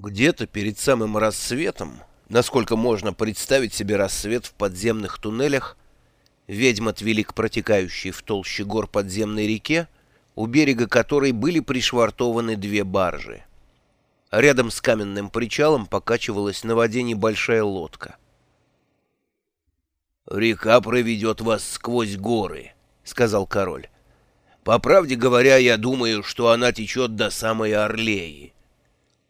Где-то перед самым рассветом, насколько можно представить себе рассвет в подземных туннелях, ведьм отвели к протекающей в толще гор подземной реке, у берега которой были пришвартованы две баржи. Рядом с каменным причалом покачивалась на воде небольшая лодка. «Река проведет вас сквозь горы», — сказал король. «По правде говоря, я думаю, что она течет до самой Орлеи».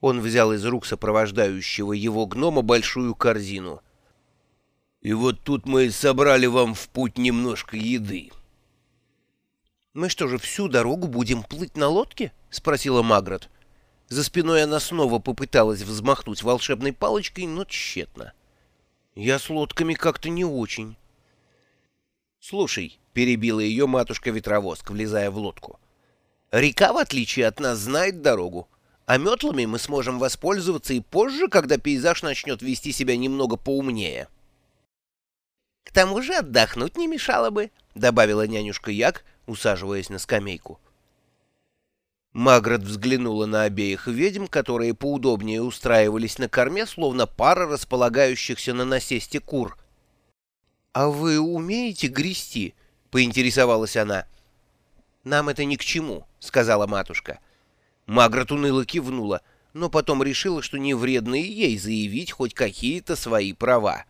Он взял из рук сопровождающего его гнома большую корзину. «И вот тут мы собрали вам в путь немножко еды». «Мы что же, всю дорогу будем плыть на лодке?» — спросила Магрот. За спиной она снова попыталась взмахнуть волшебной палочкой, но тщетно. «Я с лодками как-то не очень». «Слушай», — перебила ее матушка-ветровозк, влезая в лодку, — «река, в отличие от нас, знает дорогу а метлами мы сможем воспользоваться и позже, когда пейзаж начнет вести себя немного поумнее. — К тому же отдохнуть не мешало бы, — добавила нянюшка Як, усаживаясь на скамейку. Маград взглянула на обеих ведьм, которые поудобнее устраивались на корме, словно пара располагающихся на насесте кур. — А вы умеете грести? — поинтересовалась она. — Нам это ни к чему, — сказала матушка. — Магрот уныло кивнула, но потом решила, что не вредно и ей заявить хоть какие-то свои права.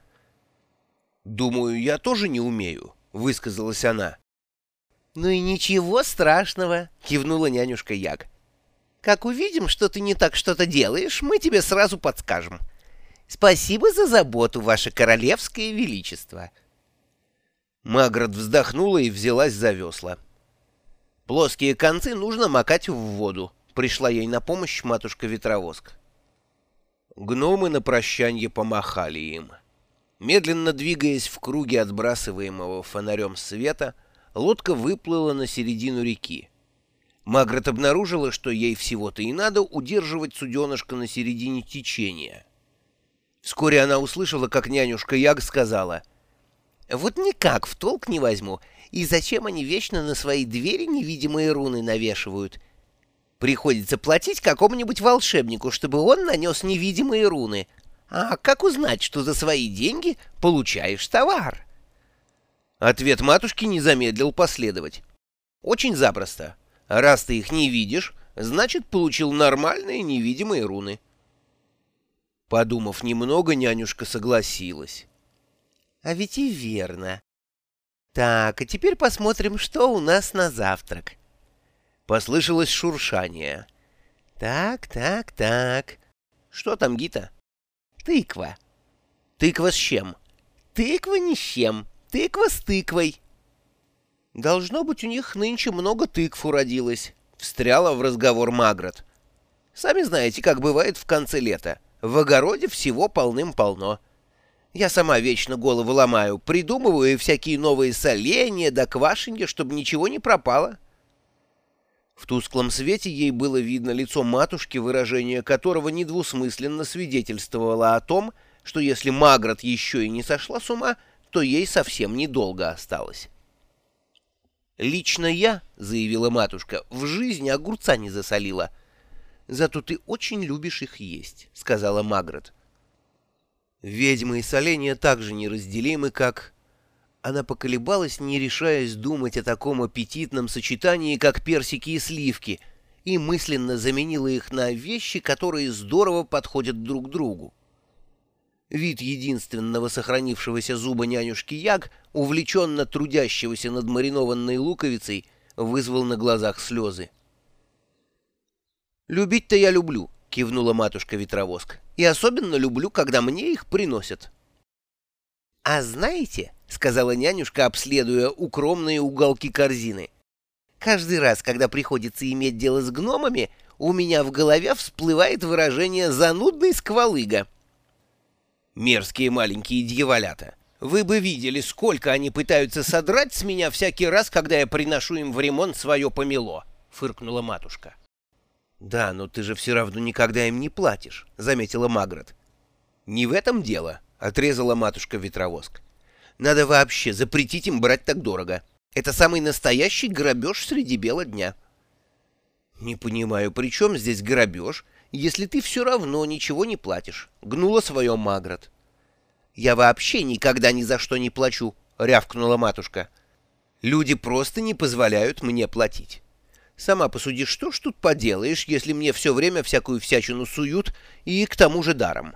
«Думаю, я тоже не умею», — высказалась она. «Ну и ничего страшного», — кивнула нянюшка Яг. «Как увидим, что ты не так что-то делаешь, мы тебе сразу подскажем. Спасибо за заботу, ваше королевское величество». Магрот вздохнула и взялась за весла. Плоские концы нужно макать в воду, Пришла ей на помощь матушка-ветровоск. Гномы на прощанье помахали им. Медленно двигаясь в круге отбрасываемого фонарем света, лодка выплыла на середину реки. Магрот обнаружила, что ей всего-то и надо удерживать суденышко на середине течения. Вскоре она услышала, как нянюшка Яг сказала, «Вот никак в толк не возьму, и зачем они вечно на свои двери невидимые руны навешивают?» Приходится платить какому-нибудь волшебнику, чтобы он нанес невидимые руны. А как узнать, что за свои деньги получаешь товар? Ответ матушки не замедлил последовать. Очень запросто. Раз ты их не видишь, значит, получил нормальные невидимые руны. Подумав немного, нянюшка согласилась. А ведь и верно. Так, а теперь посмотрим, что у нас на завтрак. Послышалось шуршание. «Так, так, так. Что там, Гита?» «Тыква». «Тыква с чем?» «Тыква ни с чем. Тыква с тыквой». «Должно быть, у них нынче много тыкв уродилось», — встряла в разговор Магрот. «Сами знаете, как бывает в конце лета. В огороде всего полным-полно. Я сама вечно голову ломаю, придумываю всякие новые соленья да квашенья, чтобы ничего не пропало». В тусклом свете ей было видно лицо матушки, выражение которого недвусмысленно свидетельствовало о том, что если Магрот еще и не сошла с ума, то ей совсем недолго осталось. «Лично я, — заявила матушка, — в жизни огурца не засолила. Зато ты очень любишь их есть, — сказала Магрот. Ведьмы и соления так же неразделимы, как она поколебалась, не решаясь думать о таком аппетитном сочетании, как персики и сливки, и мысленно заменила их на вещи, которые здорово подходят друг другу. Вид единственного сохранившегося зуба нянюшки Яг, увлеченно трудящегося над маринованной луковицей, вызвал на глазах слезы. «Любить-то я люблю», — кивнула матушка-ветровоск, — «и особенно люблю, когда мне их приносят». «А знаете...» — сказала нянюшка, обследуя укромные уголки корзины. «Каждый раз, когда приходится иметь дело с гномами, у меня в голове всплывает выражение «занудный сквалыга». Мерзкие маленькие дьяволята. Вы бы видели, сколько они пытаются содрать с меня всякий раз, когда я приношу им в ремонт свое помело, — фыркнула матушка. — Да, но ты же все равно никогда им не платишь, — заметила Магрот. — Не в этом дело, — отрезала матушка-ветровоск. Надо вообще запретить им брать так дорого. Это самый настоящий грабеж среди бела дня. «Не понимаю, при чем здесь грабеж, если ты все равно ничего не платишь?» — гнула свое Магрот. «Я вообще никогда ни за что не плачу», — рявкнула матушка. «Люди просто не позволяют мне платить. Сама посуди, что ж тут поделаешь, если мне все время всякую всячину суют и к тому же даром.